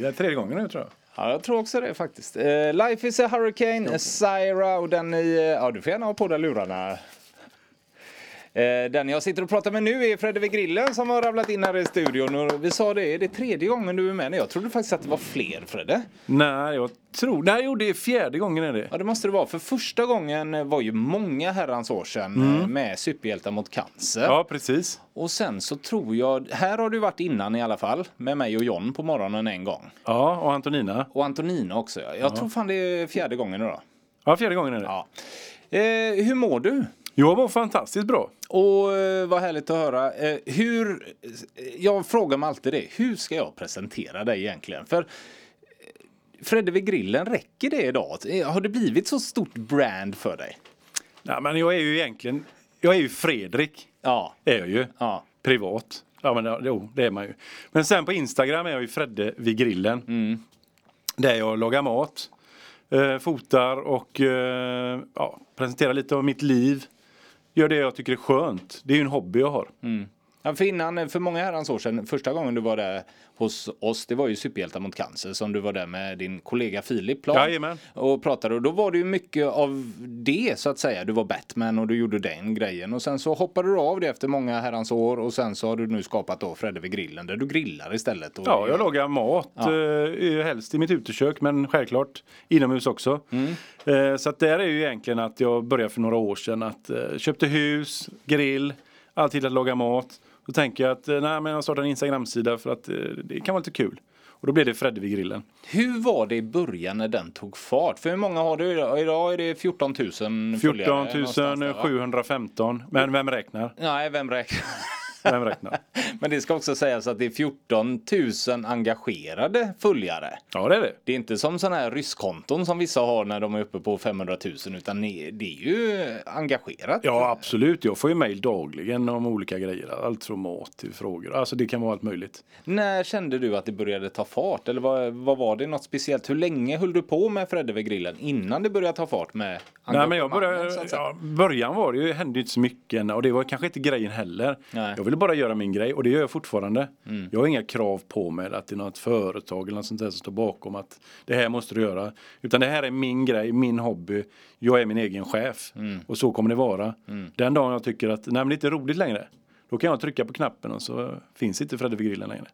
Det är tredje gången nu tror jag. Ja, jag tror också det faktiskt. Eh, Life is a Hurricane, Syra och den i... Ja, du får gärna ha på dig lurarna. Eh, Den jag sitter och pratar med nu är Fredde vid grillen som har ramlat in här i studion. Och vi sa det, är det tredje gången du är med? Jag trodde faktiskt att det var fler Fredde. Nej, jag tror... Nej, jo, det är fjärde gången är det. Ja det måste det vara. För första gången var ju många herrans år sedan eh, med Superhjältar mot cancer. Ja, precis. Och sen så tror jag, här har du varit innan i alla fall. Med mig och John på morgonen en gång. Ja, och Antonina. Och Antonina också. ja. Jag tror fan det är fjärde gången då. Ja, fjärde gången är det. Ja. Eh, hur mår du? Jag var fantastiskt bra. Och eh, vad härligt att höra. Eh, hur, jag frågar mig alltid det. Hur ska jag presentera dig egentligen? För eh, Fredde vid grillen, räcker det idag? Eh, Har det blivit så stort brand för dig? Nej, men jag är ju egentligen... Jag är ju Fredrik. Ja. Är jag ju. Ja. Privat. Ja, men jo, det är man ju. Men sen på Instagram är jag ju Fredde vid grillen. Mm. Där jag lagar mat. Eh, fotar och eh, ja, presenterar lite av mitt liv. Gör det jag tycker är skönt. Det är ju en hobby jag har. Mm. Ja, för innan, för många herrans år sedan, första gången du var där hos oss, det var ju Superhjältar mot cancer som du var där med din kollega Filip Plan Jajamän. och pratade och då var det ju mycket av det så att säga. Du var Batman och du gjorde den grejen och sen så hoppade du av det efter många herrans år och sen så har du nu skapat då Fredde vid grillen där du grillar istället. Och Ja, jag lagar mat. Eh, helst i mitt utekök men självklart inomhus också. Eh, så att där är ju egentligen att jag började för några år sedan att eh, köpte hus, grill, alltid att laga mat. Då tänker jag att eh, nej, men jag startar en Instagram-sida för att eh, det kan vara lite kul. Och då blev det Fredde vid grillen. Hur var det i början när den tog fart? För hur många har du idag? Idag är det 14 000 följare 14 någonstans där, va? 715. Men vem räknar? Nej, vem räknar? Vem räknar? Men det ska också sägas att det är 14 000 engagerade följare. Ja, det är det. Det är inte som sådana här rysskonton som vissa har när de är uppe på 500 000 utan det är ju engagerat. Ja, absolut. Jag får ju mejl dagligen om olika grejer. Allt från mat till frågor. Alltså det kan vara allt möjligt. När kände du att det började ta fart? Eller vad, vad var det något speciellt? Hur länge höll du på med Fredde vid grillen innan det började ta fart med Nej, men jag började, ja, början var det ju, hände inte så mycket och det var kanske inte grejen heller. Nej. Jag ville bara göra min grej och det gör jag fortfarande. Jag har inga krav på mig att det är något företag eller något sånt där som står bakom att det här måste du göra. Utan det här är min grej, min hobby. Jag är min egen chef Mm. och så kommer det vara. Den dagen jag tycker att nej, men det är inte roligt längre. Då kan jag trycka på knappen och så finns inte Fredde vid grillen längre.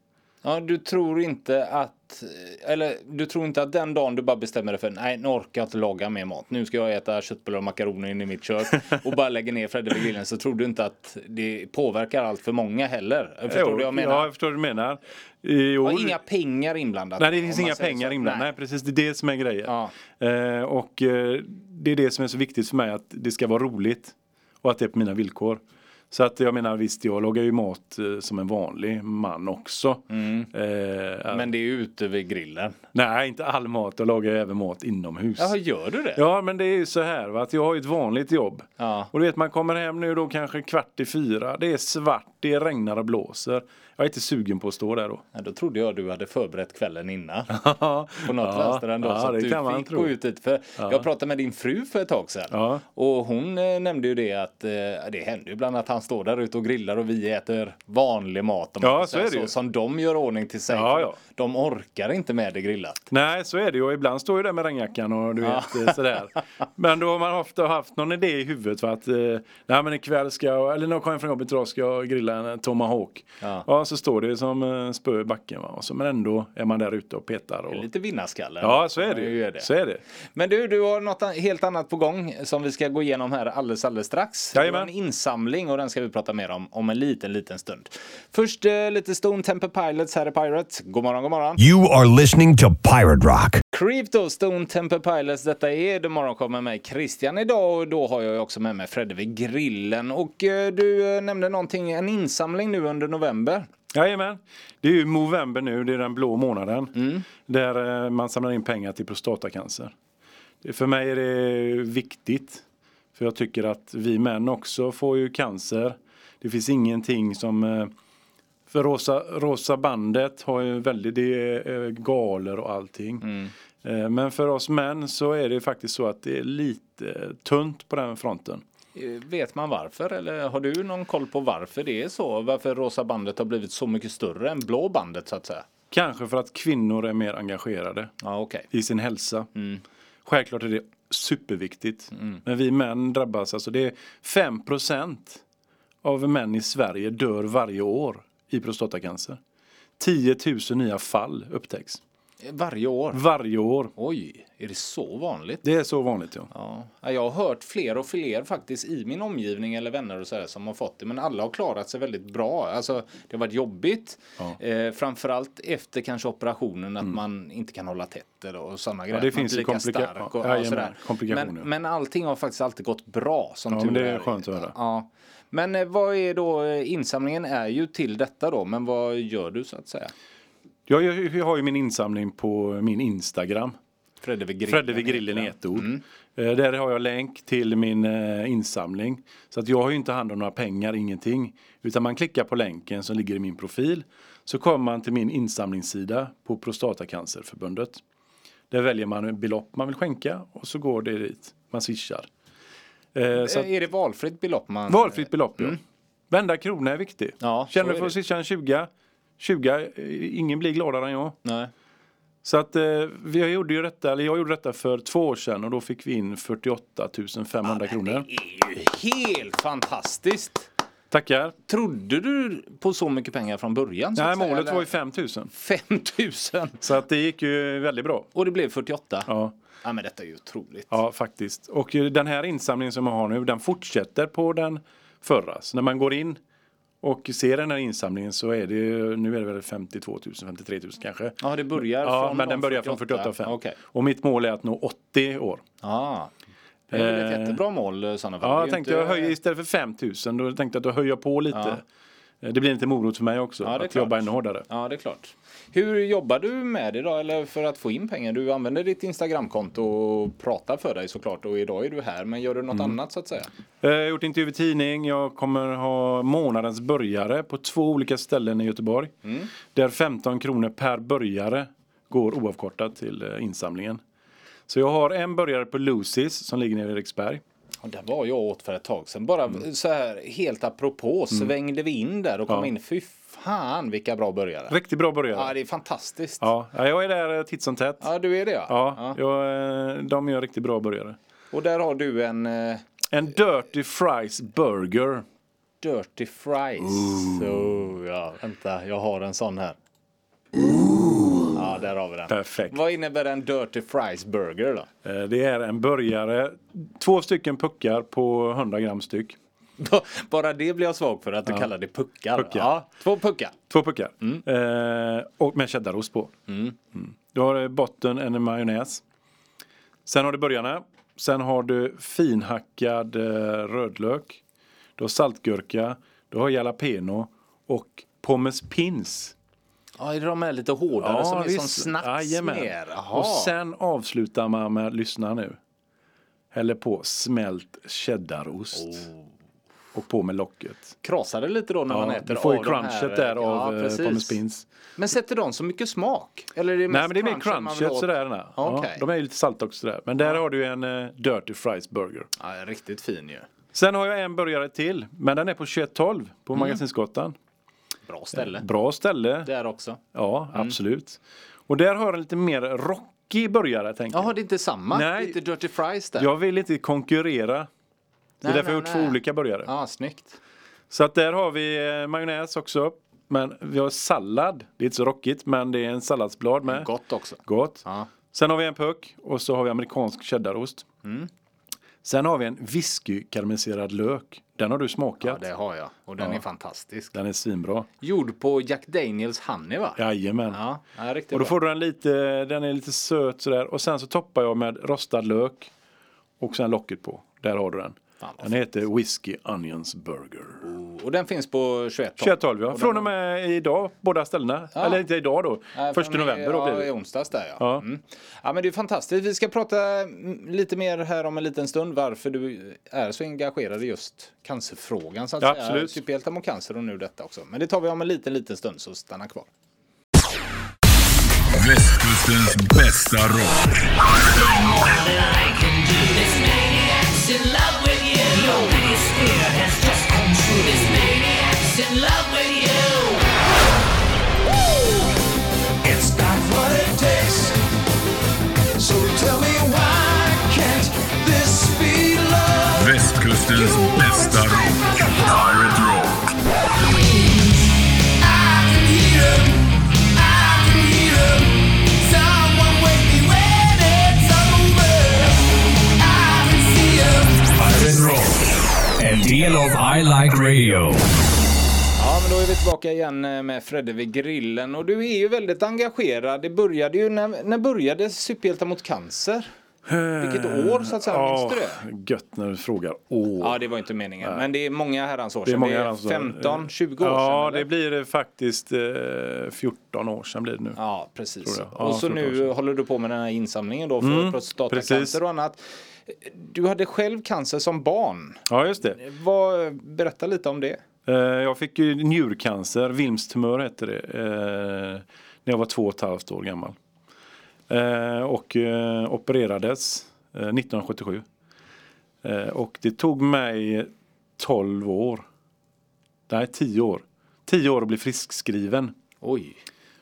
Ja, du tror inte att, eller du tror inte att den dagen du bara bestämmer dig för nej, nu orkar jag inte laga mer mat. Nu ska jag äta köttbullar och makaroner in i mitt kök och bara lägga ner Fredde vid grillen så tror du inte att det påverkar allt för många heller. Förstår du vad jag menar? Ja, jag förstår vad du menar. Jo, Och inga pengar inblandat. Nej, det finns inga pengar så. inblandade. Nej. Nej. precis. Det är det som är grejen. Ja. Eh, och eh, det är det som är så viktigt för mig, att det ska vara roligt. Och att det är på mina villkor. Så att jag menar visst, jag lagar ju mat eh, som en vanlig man också. Eh, Men det är ute vid grillen. Nej, inte all mat. Jag lagar ju även mat inomhus. Jaha, gör du det? Ja, men det är ju så här va, att jag har ju ett vanligt jobb. Ja. Och du vet, man kommer hem nu då kanske kvart i fyra. Det är svart, det regnar och blåser. Jag är inte sugen på att stå där då. Ja, då trodde jag du hade förberett kvällen innan. Ja, På något vänster ändå. ja, så att du fick tro. gå ut dit. För Jag pratade med din fru för ett tag sedan. Ja. Och hon eh, nämnde ju det att eh, det händer ju ibland att han står där ute och grillar och vi äter vanlig mat. om Ja, så är det ju. Som de gör ordning till sig. Ja, ja. De orkar inte med det grillat. Nej, så är det ju. Och ibland står ju där med regnjackan och du vet eh, sådär. Men då har man ofta haft någon idé i huvudet för att eh, nej men ikväll ska jag, eller när jag kommer från jobbet idag ska jag grilla en tomahawk. Ja. Ja, så står det som eh, spö i backen va. Och så, men ändå är man där ute och petar. Och... Lite vinnarskalle. Ja, så är det Ja, ju. det. Så är det. Men du, du har något helt annat på gång som vi ska gå igenom här alldeles, alldeles strax. Jajamän. en insamling och den ska vi prata mer om om en liten, liten stund. Först eh, lite Stone Temple Pilots här i Pirate. God morgon, god morgon. You are listening to Pirate Rock. Creep då, Stone Temple Pilots. Detta är The Morgonkom med mig Christian idag och då har jag också med mig Fredde vid grillen. Och eh, du eh, nämnde någonting, en insamling nu under november. Jajamän. Det är ju Movember nu, det är den blå månaden. Mm. Där eh, man samlar in pengar till prostatacancer. För mig är det viktigt. För jag tycker att vi män också får ju cancer. Det finns ingenting som... För Rosa, Rosa bandet har ju väldigt, det är galer och allting. Mm. Eh, Men för oss män så är det faktiskt så att det är lite tunt på den fronten. Eh, Vet man varför eller har du någon koll på varför det är så? Varför rosa bandet har blivit så mycket större än blå bandet så att säga? Kanske för att kvinnor är mer engagerade Ja, okej. i sin hälsa. Mm. Självklart är det superviktigt. Men vi män drabbas, alltså det är 5% av män i Sverige dör varje år i prostatacancer. 10 000 nya fall upptäcks Varje år? varje år. Oj, är det så vanligt? Det är så vanligt ja. Ja. Ja, Jag har hört fler och fler faktiskt i min omgivning eller vänner och så här som har fått det. Men alla har klarat sig väldigt bra. Alltså, det har varit jobbigt. Eh, framförallt efter kanske operationen att man inte kan hålla tätt eller- och sådana grejer. Mm. det man finns ju komplika- och, ja, ja, sådär. komplikationer. Men, men allting har faktiskt alltid gått bra som Ja, tur men det är skönt att höra. Ja. Men eh, vad är då, eh, insamlingen är ju till detta då, men vad gör du så att säga? Jag, jag, jag har ju min insamling på min Instagram. Fredde vid grillen. Fredde vid grillen i ett ord. Eh, Där har jag länk till min eh, insamling. Så att jag har ju inte hand om några pengar, ingenting. Utan man klickar på länken som ligger i min profil. Så kommer man till min insamlingssida på Prostatacancerförbundet. Där väljer man ett belopp man vill skänka och så går det dit. Man swishar. Eh, så att, Är det valfritt belopp man... valfritt belopp ja. Varenda krona är viktig. Ja, Känner du för att swisha en 20, 20, eh, ingen blir gladare än jag. Nej. Så att eh, vi gjorde ju detta, eller jag gjorde detta för två år sedan och då fick vi in 48 500 kronor. Det är ju helt fantastiskt! Tackar. Trodde du på så mycket pengar från början? Nej, målet eller? var ju 5 000. 5 000! Så att det gick ju väldigt bra. Och det blev 48? Ja, Ja, men detta är ju otroligt. ja faktiskt. Och eh, den här insamlingen som jag har nu, den fortsätter på den förra. Så när man går in och ser den här insamlingen så är det nu är det väl 52 000, 53 000 kanske. Ja, det börjar Ja, från men den de börjar från 48 5. Okej. Och mitt mål är att nå 80 år. Ja. Det är ett Eh, jättebra mål i sådana fall. Ja, jag tänkte inte- jag höjer istället för 5000 då tänkte jag att jag höjer på lite. Ja. Eh, Det blir lite morot för mig också Ja, att jobba klart. ännu hårdare. Ja, det är klart. Hur jobbar du med det då? Eller för att få in pengar? Du använder ditt Instagramkonto och pratar för dig såklart. Och idag är du här. Men gör du något Mm. annat så att säga? Jag har gjort intervju i tidning. Jag kommer ha månadens börjare på två olika ställen i Göteborg. Mm. Där 15 kronor per börjare går oavkortat till eh, insamlingen. Så jag har en börjare på Lucy's som ligger nere i Eriksberg. Och där var jag åt för ett tag sedan. Bara Mm. så här helt apropå svängde vi in där och kom Ja. in. Fy fan vilka bra burgare. Riktigt bra börjare. Ja, Ja, det är fantastiskt. ja jag är där eh, titt som tätt. Ja, du är det ja. Ja, jag, eh, de gör riktigt bra burgare. Och där har du en eh, En Dirty Fries Burger. Dirty Fries. Så, ja, vänta, jag har en sån här. Ja, där har vi den. Perfekt. Vad innebär en Dirty Fries Burger då? Eh, Det är en burgare, två stycken puckar på 100 gram styck. Bara det blir jag svag för att du kallar det puckar. Puckar. Ja, två puckar. Två puckar. Eh, och med cheddarost på. Mm. Du har i botten en majonnäs. Sen har du burgarna. Sen har du finhackad eh, rödlök. Du har saltgurka. Du har jalapeno. Och pommes pins. Ja, de är lite hårdare som är som visst. snacks Jajamän. mer? Och sen avslutar man med, lyssna nu. Häller på smält cheddarost. Och på med locket. Krasar det lite då när man Ja, äter du får ju crunchet där Ja, av eh, precis. pommes pins. Men sätter de så mycket smak? Eller är det Nej men det är mer man crunchet åt? sådär. Ja, Okej. de är ju lite salta också där. Men där har du en eh, Dirty Fries Burger. Ja, riktigt fin ju. Sen har jag en burgare till. Men den är på 2112 på Mm. Magasinsgatan. Bra ställe. Bra ställe. Där också. Ja, Mm. absolut. Och där har jag lite mer rockig burgare tänker Jaha, jag. det är inte samma? Nej. Lite Dirty Fries där? Jag vill inte konkurrera. Det är Nej, därför jag har nej, gjort två nej. olika burgare. Ja, snyggt. Så att där har vi eh, majonnäs också. Men vi har sallad. Det är inte så rockigt men det är en salladsblad med. Gott också. Gott. Ja. Sen har vi en puck och så har vi amerikansk cheddarost. Mm. Sen har vi en whisky karamelliserad lök. Den har du ja, smakat. det har jag. Och den Ja. är fantastisk. Den är svinbra. Gjord på Jack Daniels Honey va? Jajamän. Ja, ja riktigt Och då bra. får du den lite, den är lite söt sådär. Och sen så toppar jag med rostad lök. Och sen locket på. Där har du den. Den heter Whiskey Onions Burger. Och den finns på 21 2112 ja. Från och med idag, båda ställena. Ja. Eller inte idag då. Nej, Första i- november då ja, blir i det. onsdags där ja. Ja. Mm. Ja men det är fantastiskt. Vi ska prata lite mer här om en liten stund varför du är så engagerad i just cancerfrågan så att Ja, säga. absolut. Superhjältar mot cancer och nu detta också. Men det tar vi om en liten, liten stund så stanna kvar. Västkustens bästa rock. I like radio. Ja, men då är vi tillbaka igen eh, med Fredde vid grillen och du är ju väldigt engagerad. Det började ju, när, när började Superhjältar mot cancer? Vilket år så att säga, minns du det? Gött när du frågar år. Ja, det var inte meningen. Men det är många herrans år Det är sedan. många det är herrans år. 15, 20 år Ja, sedan. det eller? blir det faktiskt eh, 14 år sedan blir det nu. Ja, precis. Ja, och så 14 år nu håller du på med den här insamlingen då för Mm, prostatacancer och annat. Du hade själv cancer som barn. Ja, just det. Vad, berätta lite om det. Eh, jag fick ju njurcancer, Wilms tumör hette det, eh, när jag var två och ett halvt år gammal. Eh, och eh, opererades eh, 1977. Eh, och det tog mig 12 år. Nej, 10 år. 10 år att bli friskskriven. Oj.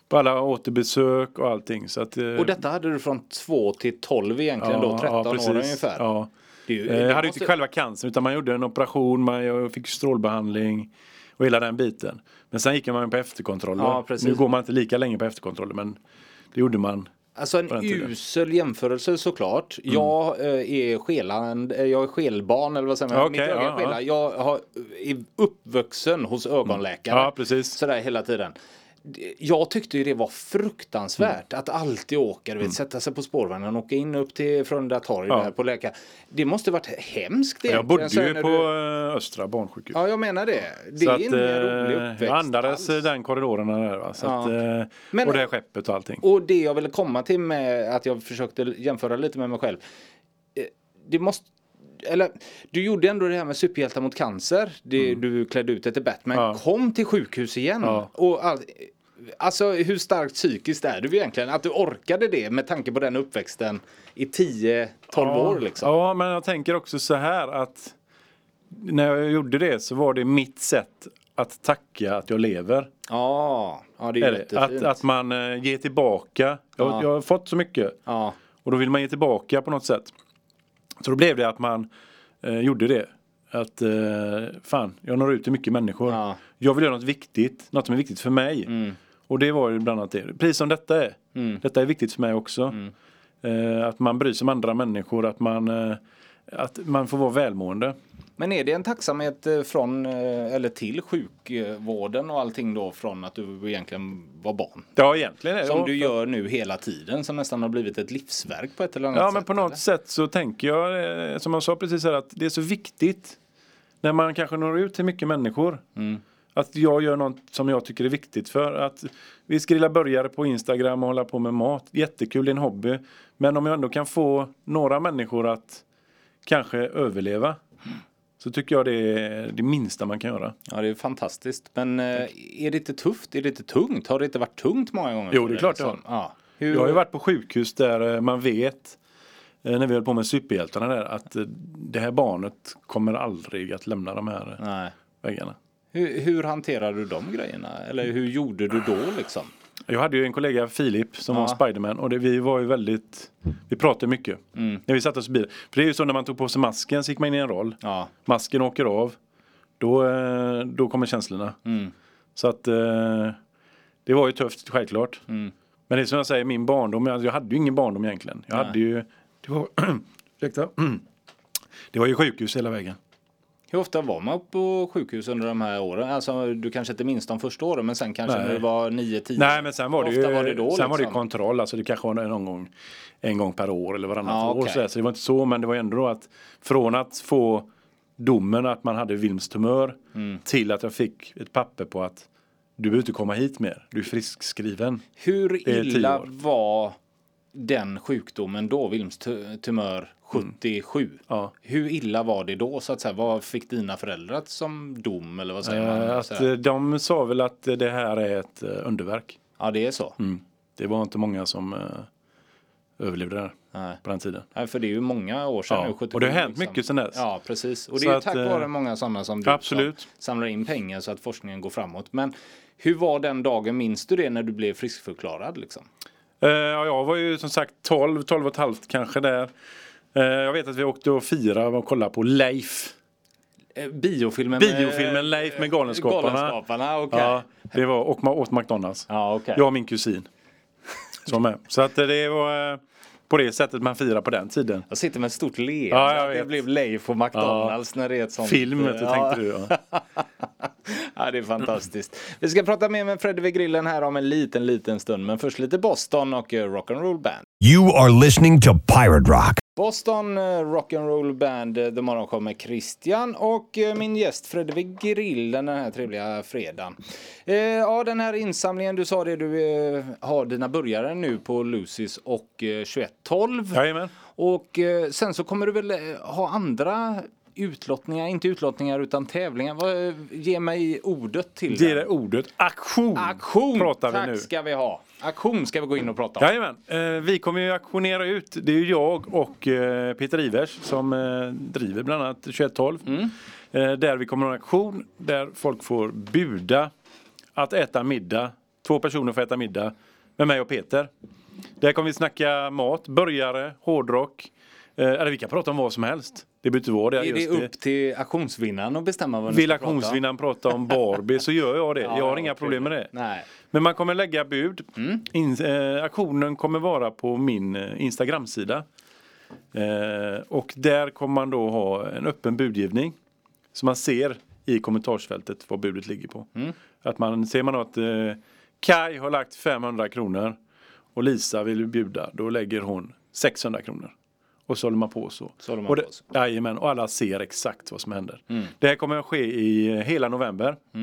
På alla återbesök och allting. Så att, Och detta hade du från 2 till 12 egentligen då, 13 år ungefär. Ja. Ju- Jag hade måste- inte själva cancer utan man gjorde en operation, man, fick strålbehandling och hela den biten. Men sen gick man på efterkontroller. Ja, nu går man inte lika länge på efterkontroller men det gjorde man. Alltså en usel jämförelse såklart. Mm. Jag eh, är skeland, eh, jag är skelbarn eller vad säger man? Okej, Mitt öga är ja. Jag har, är uppvuxen hos ögonläkare. Ja, precis. Sådär hela tiden. Jag tyckte ju det var fruktansvärt Mm. att alltid åka, du vet, sätta sig på spårvagnen och åka in upp till Frölunda torg Ja. där på läkare. Det måste varit hemskt egentligen. Jag bodde ju när på du- eh, Östra barnsjukhus. Ja, jag menar det. Det så är att, ingen rolig eh, uppväxt jag andades alls. den korridoren där. Va? Så Ja. att, eh, Men- och det här skeppet och allting. Och det jag ville komma till med att jag försökte jämföra lite med mig själv. Det måste eller du gjorde ändå det här med superhjältar mot cancer. Det, Du klädde ut dig till Batman. Mm. Ja. Kom till sjukhus igen. Ja. Och all, alltså hur starkt psykiskt är du egentligen? Att du orkade det med tanke på den uppväxten i 10-12 år liksom. Ja, men jag tänker också så här att när jag gjorde det så var det mitt sätt att tacka att jag lever. Ja, ja det är Är jättefint. Att, att man eh, ger tillbaka. Jag, Ja. jag har fått så mycket. ja. Och då vill man ge tillbaka på något sätt. Så då blev det att man eh, gjorde det. Att eh, fan, jag når ut till mycket människor. Ja. Jag vill göra något viktigt, något som är viktigt för mig. Mm. Och det var ju bland annat det. Precis som detta är. Detta är viktigt för mig också. Mm. Eh, att man bryr sig om andra människor, att man, eh, att man får vara välmående. Men är det en tacksamhet eh, från eh, eller till sjukvården och allting då från att du egentligen var barn? Ja, egentligen är det Som ja, du gör nu hela tiden som nästan har blivit ett livsverk på ett eller annat Ja, sätt. men på något eller? sätt så tänker jag, eh, som jag sa precis här, att det är så viktigt när man kanske når ut till mycket människor. Mm. Att jag gör något som jag tycker är viktigt för att vi grilla burgare på Instagram och hålla på med mat. Jättekul, det är en hobby. Men om jag ändå kan få några människor att kanske överleva så tycker jag det är det minsta man kan göra. Ja, det är fantastiskt. Men eh, är det inte tufft? Är det inte tungt? Har det inte varit tungt många gånger? Jo, det är klart det liksom? Ja. Hur... Jag har ju varit på sjukhus där eh, man vet eh, när vi höll på med superhjältarna där att det här barnet kommer aldrig att lämna de här Nej. väggarna. Hur, hur hanterar du de grejerna? Eller hur gjorde du då liksom? Jag hade ju en kollega, Filip, som Ja. var Spiderman och det, vi var ju väldigt, vi pratade mycket. Mm. När vi satte oss i bilen. För det är ju så när man tog på sig masken så gick man in i en roll. Ja. Masken åker av. Då, eh, då kommer känslorna. Mm. Så att eh, det var ju tufft, självklart. Mm. Men det är som jag säger, min barndom, alltså, jag hade ju ingen barndom egentligen. Jag Nej. hade ju, det var, ursäkta. det var ju sjukhus hela vägen. Hur ofta var man på sjukhus under de här åren? Alltså, du kanske inte minns de första åren, men sen kanske Nej. när du var 9-10? Nej men sen var det ju var det då, sen var det liksom? kontroll, alltså det kanske var någon gång en gång per år eller varannat Ja, år. okej. Så, så det var inte så men det var ändå då att från att få domen att man hade Wilms tumör Mm. till att jag fick ett papper på att du behöver inte komma hit mer, du är friskskriven. Hur illa var den sjukdomen då, Wilms tu- tumör 77? Ja. Hur illa var det då så att säga? Vad fick dina föräldrar som dom eller vad säger man? Eh, att, här. eh, de sa väl att det här är ett eh, underverk. Ja, det är så. Mm. Det var inte många som eh, överlevde där Nej. på den tiden. Nej, för det är ju många år sedan Ja, nu. 77, och det har hänt liksom. mycket sedan dess. Ja, precis. Och det Så är att, tack eh, vare många sådana som du absolut. som samlar in pengar så att forskningen går framåt. Men hur var den dagen, minns du det, när du blev friskförklarad? Liksom? Eh, ja, jag var ju som sagt 12, 12 och ett halvt kanske där. Eh, jag vet att vi åkte och firade och kollade på Leif. Eh, biofilmen, Biofilmen Leif med Galenskaparna. Galenskaparna, okej. Ja, det var, och åt McDonalds. Ja, okej. Jag och min kusin. Som är. Så att det var, på det sättet man firar på den tiden. Jag sitter med ett stort leende. Ja, det blev Leif på McDonalds när det är ett sånt. Film ja. tänkte du. Ja. Ja, det är fantastiskt. Vi ska prata mer med Fredde vid grillen här om en liten, liten stund. Men först lite Boston och eh, Rock'n'Roll Band. You are listening to Pirate Rock. Boston eh, Rock'n'Roll Band, eh, The Morgonshow med Christian och eh, min gäst Fredde vid grillen den här trevliga fredagen. Eh, ja, den här insamlingen, du sa det, du eh, har dina börjare nu på Lucys och eh, 2112. Jajamän. Och eh, sen så kommer du väl ha andra utlottningar, inte utlottningar utan tävlingar. Vad, ge mig ordet till Ge det ordet. Aktion! Aktion pratar tack vi nu. ska vi ha. Aktion ska vi gå in och prata om. Jajamän. Eh, vi kommer ju aktionera ut. Det är ju jag och eh, Peter Ivers som eh, driver bland annat 2112. Mm. Eh, där vi kommer ha en aktion där folk får buda att äta middag. Två personer får äta middag med mig och Peter. Där kommer vi snacka mat, burgare, hårdrock. Eh, eller vi kan prata om vad som helst. Det behöver inte vara det. Är det just upp till auktionsvinnaren att bestämma vad ni Vill ska prata om? auktionsvinnaren prata om Barbie så gör jag det. jag har Ja, inga problem med det. Nej. Men man kommer lägga bud. Mm. In, eh, aktionen kommer vara på min eh, Instagram-sida. Eh, och där kommer man då ha en öppen budgivning. Så man ser i kommentarsfältet vad budet ligger på. Mm. Att man, ser man att eh, Kai har lagt 500 kronor och Lisa vill bjuda, då lägger hon 600 kronor. Och så håller man på så. Så man och det, på så. Jajamän, och alla ser exakt vad som händer. Mm. Det här kommer att ske i eh, hela november. Eh,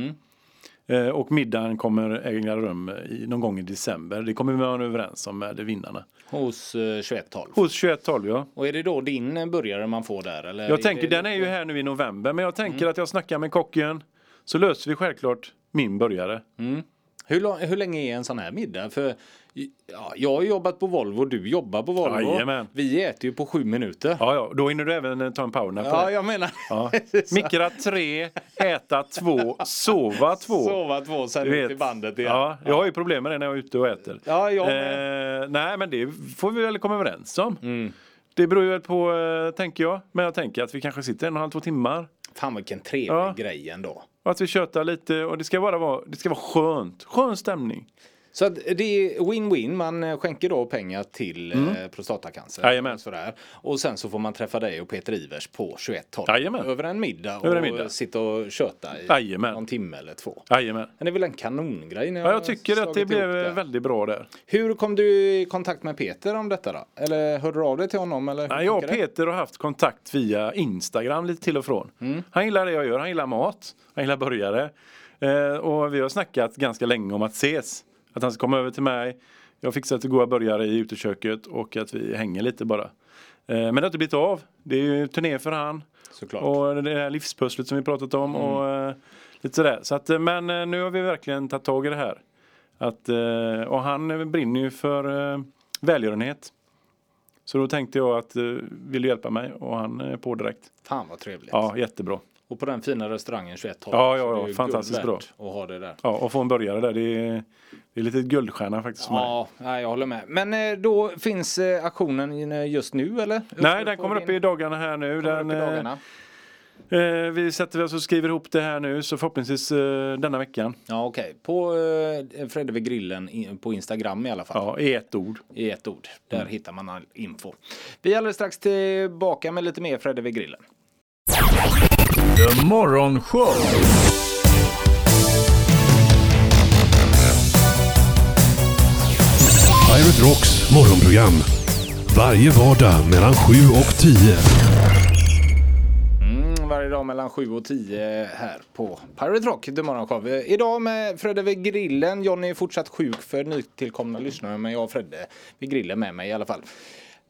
Och middagen kommer äga rum i, någon gång i december. Det kommer vi vara överens om med vinnarna. Hos eh, 2112. Hos 2112 ja. Och är det då din eh, burgare man får där? Eller Jag tänker, den är ju här nu i november. Men jag tänker Mm. att jag snackar med kocken. Så löser vi självklart min burgare. Hur, hur länge är en sån här middag? För ja, jag har jobbat på Volvo, du jobbar på Volvo. Jajamän. Vi äter ju på sju minuter. Ja, ja, då hinner du även eh, ta en powernap Ja, det. jag menar Ja. Mikra tre, äta två, sova två. sova två, sen Du ut till bandet igen. Ja, jag har ju problem med det när jag är ute och äter. Ja, jag eh, nej, men det får vi väl komma överens om. Mm. Det beror ju väl på, eh, tänker jag. Men jag tänker att vi kanske sitter en och en halv, två timmar. Fan vilken trevlig Ja. grej ändå. Och att vi tjötar lite och det ska bara vara, det ska vara skönt. Skön stämning. Så det är win-win. Man eh, skänker då pengar till eh, prostatacancer. Mm. Jajamän. Och, sådär. och sen så får man träffa dig och Peter Ivers på 2112. Jajamän. Över en middag och Över en middag. sitta och köta i Jajamän. någon timme eller två. Jajamän. Men det är väl en kanongrej? När Ja, jag tycker att det blev det. väldigt bra där. Hur kom du i kontakt med Peter om detta då? Eller hörde du av dig till honom? Eller Nej, jag och? Peter har haft kontakt via Instagram lite till och från. Mm. Han gillar det jag gör, han gillar mat, han gillar burgare. Eh, och vi har snackat ganska länge om att ses. Att han ska komma över till mig. Jag har fixat goda burgare i uteköket och att vi hänger lite bara. Eh, men det har inte blivit av. Det är ju turné för han. Såklart. Och det här livspusslet som vi pratat om. Mm. Och, eh, lite sådär. Så att, eh, men nu har vi verkligen tagit tag i det här. Att, och han brinner ju för välgörenhet. Så då tänkte jag att vill du hjälpa mig? Och han är på direkt. Fan vad trevligt. Ja, jättebra. Och på den fina restaurangen 2112. Ja, ja, ja, ju fantastiskt värt Att ha det där. Ja, och få en burgare där. Det är, det är lite guldstjärna faktiskt för mig. Ja, nej, jag håller med. Men eh, då finns eh, aktionen eh, just nu eller? Nej, den kommer din- upp i dagarna här nu. Den, eh, dagarna. eh, vi sätter oss och skriver ihop det här nu så förhoppningsvis eh, denna veckan. Ja, okej. På eh, Fredde vid grillen på Instagram i alla fall. Ja, i ett ord. I ett ord. Där Mm. hittar man all info. Vi är alldeles strax tillbaka med lite mer Fredde vid grillen. The Morgonshow. Pirate Rocks morgonprogram. Varje vardag mellan 7 och 10. Mm, varje dag mellan 7 och 10 här på Pirate Rock, The Morgon Show. Idag med Fredde vid grillen. Johnny är fortsatt sjuk för nytillkomna lyssnare, men jag har Fredde vid grillen med mig i alla fall.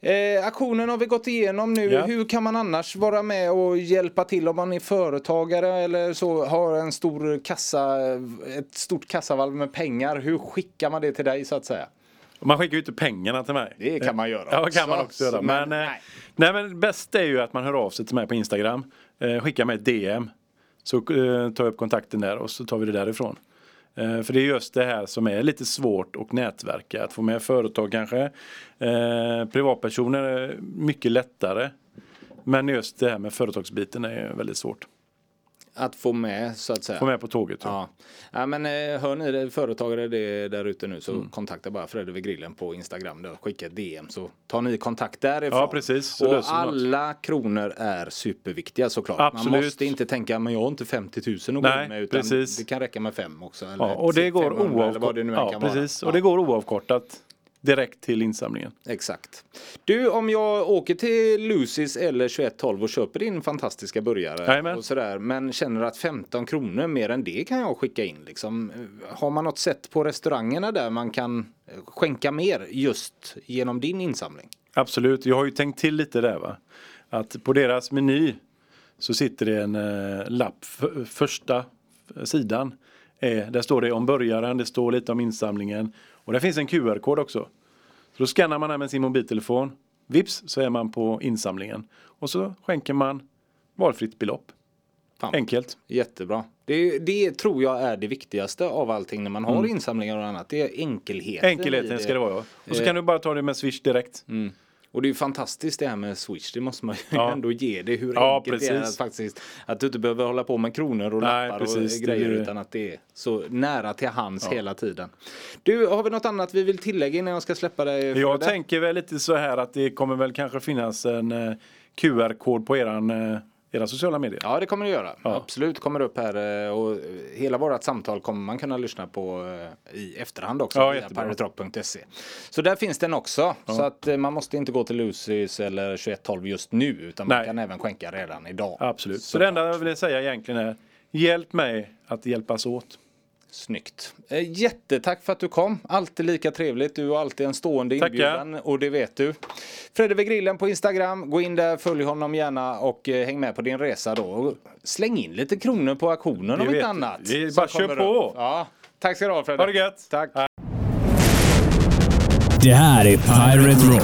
Eh, aktionen har vi gått igenom nu. Ja. Hur kan man annars vara med och hjälpa till om man är företagare eller så har en stor kassa, ett stort kassavalv med pengar? Hur skickar man det till dig så att säga? Man skickar ju inte pengarna till mig. Det kan man göra Ja, kan man också göra. Men, men eh, nej. nej. men bäst är ju att man hör av sig till mig på Instagram. Eh, skickar mig ett DM. Så eh, tar jag upp kontakten där och så tar vi det därifrån. Eh, för det är just det här som är lite svårt att nätverka. Att få med företag kanske. Eh, privatpersoner är mycket lättare. Men just det här med företagsbiten är väldigt svårt. Att få med så att säga. Få med på tåget. Ja. Ja. ja, men eh, hör ni det, företagare det där ute nu så kontakta bara Fredde vid grillen på Instagram. Då. Skicka ett DM så tar ni kontakt därifrån. Ja, precis. Och vi något. alla kronor är superviktiga såklart. Man Absolut. måste inte tänka men jag har inte 50 000 att gå Nej, med utan precis. det kan räcka med fem också. Eller Ja, och det går 500 eller vad det nu än oavkortat. kan Ja, vara. precis. Ja. Och det går oavkortat direkt till insamlingen. Exakt. Du, om jag åker till Lucys eller 2112 och köper din fantastiska burgare Jajamän. och sådär, men känner att 15 kronor mer än det kan jag skicka in. Liksom. Har man något sätt på restaurangerna där man kan skänka mer just genom din insamling? Absolut, jag har ju tänkt till lite där va. Att på deras meny så sitter det en eh, lapp, första sidan. Eh, där står det om burgaren, det står lite om insamlingen. Och där finns en QR-kod också. Så då skannar man den med sin mobiltelefon. Vips så är man på insamlingen. Och så skänker man valfritt belopp. Fan. Enkelt. Jättebra. Det, det tror jag är det viktigaste av allting när man har insamlingar och annat. Det är enkelheten. Mm. Enkelheten ska det vara ja. Och så Eh. kan du bara ta det med Swish direkt. Och det är ju fantastiskt det här med Swish. Det måste man ju Ja. ändå ge det. Hur Ja, enkelt det är att precis. faktiskt. Att du inte behöver hålla på med kronor och Nej, lappar precis. och Det grejer. Utan att det är så nära till hands hela tiden. Du, har vi något annat vi vill tillägga innan jag ska släppa dig? Jag Fredde? tänker väl lite så här att det kommer väl kanske finnas en eh, QR-kod på eran, eh, era sociala medier. Ja, det kommer det göra. Absolut kommer upp här. eh, Och hela vårt samtal kommer man kunna lyssna på eh, i efterhand också. Ja, via jättebra. piraterock.se. Så där finns den också. Så att eh, man måste inte gå till Lucys eller 2112 just nu. Utan man Nej. kan även skänka redan idag. Absolut. Så det enda jag vill säga egentligen är hjälp mig att hjälpas åt. Snyggt. Eh, Jättetack för att du kom. Alltid lika trevligt. Du har alltid en stående Tackar. inbjudan och det vet du. Fredde vid grillen på Instagram. Gå in där, följ honom gärna och eh, häng med på din resa då. Och Släng in lite kronor på auktionen om inte annat. Vi bara kör på. Ja. Tack ska du ha Fredde. Ha det gött. Tack. Det här är Pirate Rock.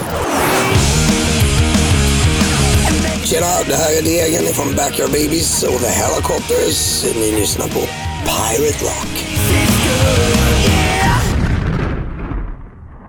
Tjena, det här är Degen från Backyard Babies och The Helicopters. Ni lyssnar på Pirate Rock.